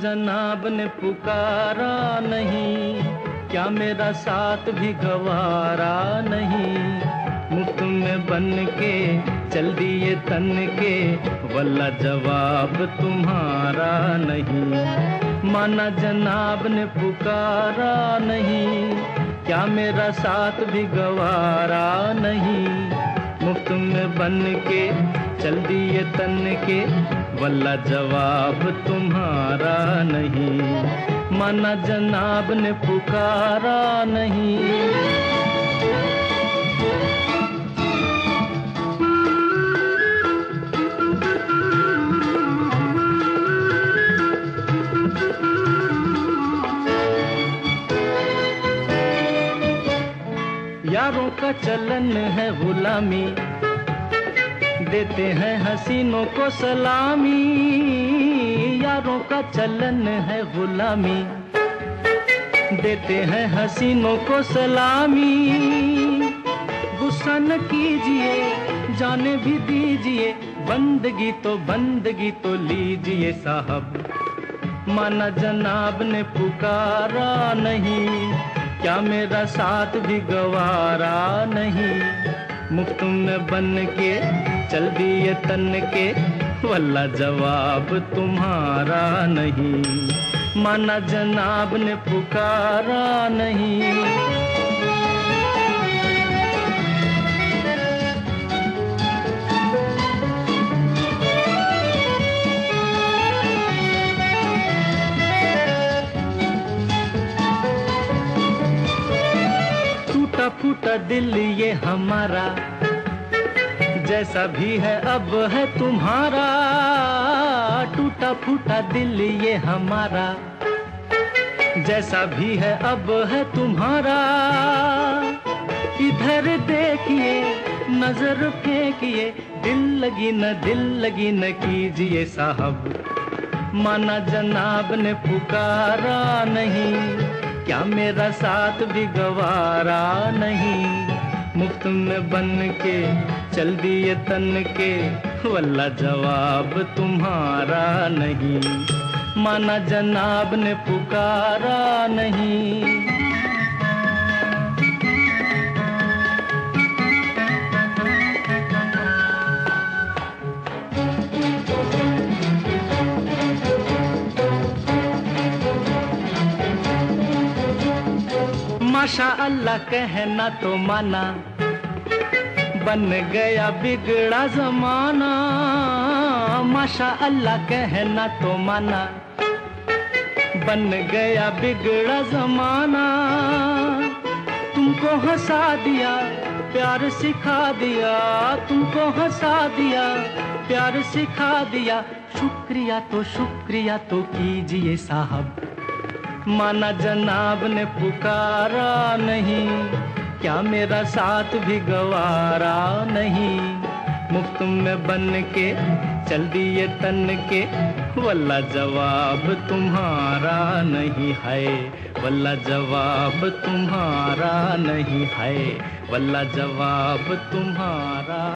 جناب نے پکارا نہیں کیا میرا ساتھ بھی گوارا نہیں؟ مفت میں بن کے، چل دیے تن کے، ولا جواب تمہارا نہیں۔ مانا جناب نے پکارا نہیں۔ کیا میرا ساتھ بھی گوارا نہیں؟ مفت میں بن کے، چل دیے تن کے واللہ جواب تمہارا نہیں۔ منا جناب نے پکارا نہیں۔ یاروں کا چلن ہے غلامی۔ دیتے ہیں حسینوں کو سلامی، یاروں کا چلن ہے غلامی۔ دیتے ہیں حسینوں کو سلامی غسن نہ کیجیے، جانے بھی دیجیے۔ بندگی تو بندگی تو لیجیے صاحب۔ مانا جناب نے پکارا نہیں، کیا میرا ساتھ بھی گوارا نہیں؟ مفت میں بن کے چل دیے تن کے واللہ جواب تمہارا نہیں مانا جناب نے پکارا نہیں دل یہ ہمارا، جیسا بھی ہے اب ہے تمہارا۔ ٹوٹا پھوٹا دل یہ ہمارا، جیسا بھی ہے اب ہے تمہارا۔ ادھر دیکھیے، نظر پھینکیے، دل لگی نہ دل لگی نہ کیجیے صاحب۔ مانا جناب نے پکارا نہیں۔ کیا میرا ساتھ بھی گوارا نہیں؟ مفت میں بن کے، چل دیے تن کے۔ واللہ جواب تمہارا نہیں۔ مانا جناب نے پکارا نہیں۔ ماشا اللہ کہنا تو مانا۔ بن گیا بگڑا زمانہ۔ ماشا اللہ کہنا تو مانا۔ بن گیا بگڑا زمانہ۔ تم کو ہنسا دیا، پیار سکھا دیا۔ تم کو ہنسا دیا، پیار سکھا دیا۔ شکریہ تو شکریہ تو کیجیے صاحب۔ مانا جناب نے پکارا نہیں۔ کیا میرا ساتھ بھی گوارا نہیں۔ مفت میں بن کے، چل دیے تن کے۔ واللہ جواب تمہارا نہیں ہے۔ واللہ جواب تمہارا نہیں ہے۔ واللہ جواب تمہارا